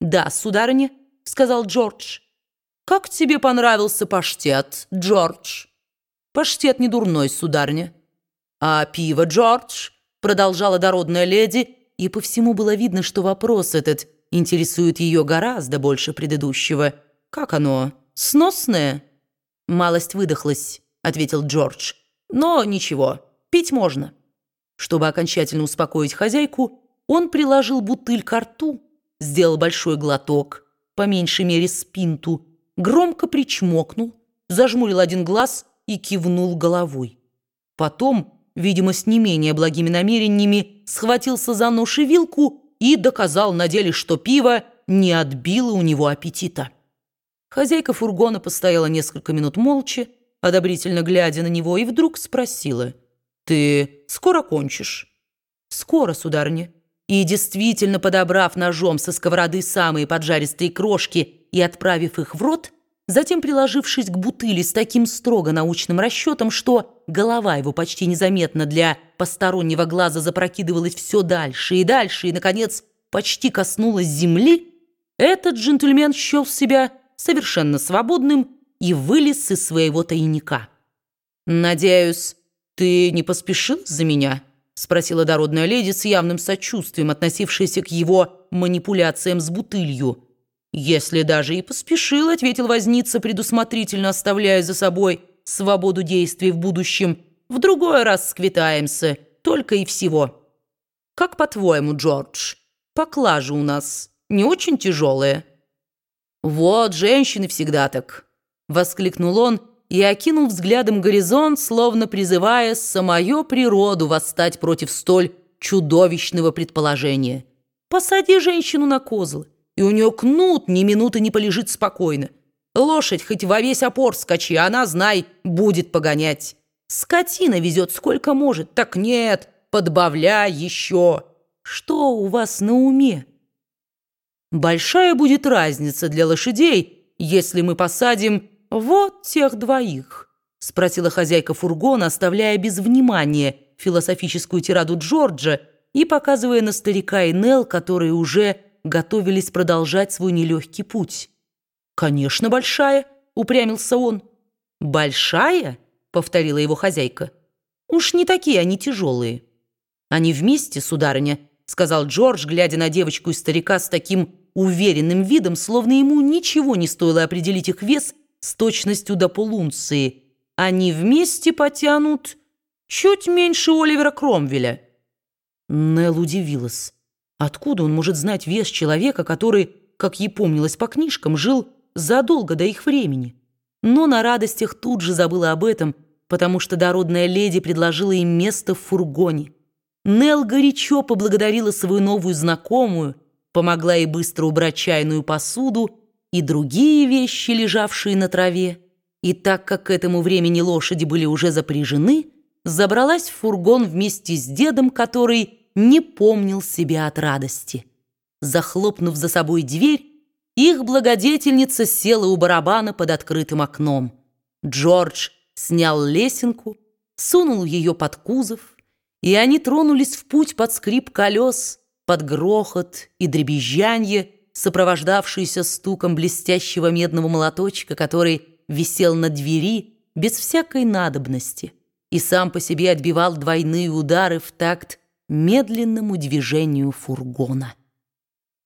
«Да, сударыня», — сказал Джордж. «Как тебе понравился паштет, Джордж?» «Паштет не дурной, сударыня». «А пиво, Джордж?» — продолжала дородная леди, и по всему было видно, что вопрос этот интересует ее гораздо больше предыдущего. «Как оно? Сносное?» «Малость выдохлась», — ответил Джордж. «Но ничего, пить можно». Чтобы окончательно успокоить хозяйку, он приложил бутыль к рту, сделал большой глоток, по меньшей мере спинту, громко причмокнул, зажмурил один глаз и кивнул головой. Потом, видимо, с не менее благими намерениями, схватился за нож и вилку и доказал на деле, что пиво не отбило у него аппетита. Хозяйка фургона постояла несколько минут молча, одобрительно глядя на него, и вдруг спросила, «Ты скоро кончишь?» «Скоро, сударыня». И действительно, подобрав ножом со сковороды самые поджаристые крошки и отправив их в рот, затем приложившись к бутыли с таким строго научным расчетом, что голова его почти незаметно для постороннего глаза запрокидывалась все дальше и дальше, и, наконец, почти коснулась земли, этот джентльмен счел себя совершенно свободным и вылез из своего тайника. «Надеюсь, ты не поспешил за меня?» Спросила дородная леди с явным сочувствием, относившаяся к его манипуляциям с бутылью. «Если даже и поспешил», — ответил возница, предусмотрительно оставляя за собой свободу действий в будущем. «В другой раз сквитаемся, только и всего». «Как по-твоему, Джордж, поклажа у нас не очень тяжелая?» «Вот, женщины всегда так», — воскликнул он, — и окинул взглядом горизонт, словно призывая самую природу восстать против столь чудовищного предположения. «Посади женщину на козлы, и у нее кнут ни минуты не полежит спокойно. Лошадь хоть во весь опор скачи, она, знай, будет погонять. Скотина везет сколько может, так нет, подбавляй еще. Что у вас на уме?» «Большая будет разница для лошадей, если мы посадим «Вот тех двоих», — спросила хозяйка фургона, оставляя без внимания философическую тираду Джорджа и показывая на старика и Нелл, которые уже готовились продолжать свой нелегкий путь. «Конечно, большая», — упрямился он. «Большая?» — повторила его хозяйка. «Уж не такие они тяжелые». «Они вместе, сударыня», — сказал Джордж, глядя на девочку и старика с таким уверенным видом, словно ему ничего не стоило определить их вес — с точностью до полунции. Они вместе потянут чуть меньше Оливера Кромвеля. Нелл удивилась. Откуда он может знать вес человека, который, как ей помнилось по книжкам, жил задолго до их времени? Но на радостях тут же забыла об этом, потому что дородная леди предложила им место в фургоне. Нелл горячо поблагодарила свою новую знакомую, помогла ей быстро убрать чайную посуду и другие вещи, лежавшие на траве. И так как к этому времени лошади были уже запряжены, забралась в фургон вместе с дедом, который не помнил себя от радости. Захлопнув за собой дверь, их благодетельница села у барабана под открытым окном. Джордж снял лесенку, сунул ее под кузов, и они тронулись в путь под скрип колес, под грохот и дребезжанье, сопровождавшийся стуком блестящего медного молоточка, который висел на двери без всякой надобности и сам по себе отбивал двойные удары в такт медленному движению фургона.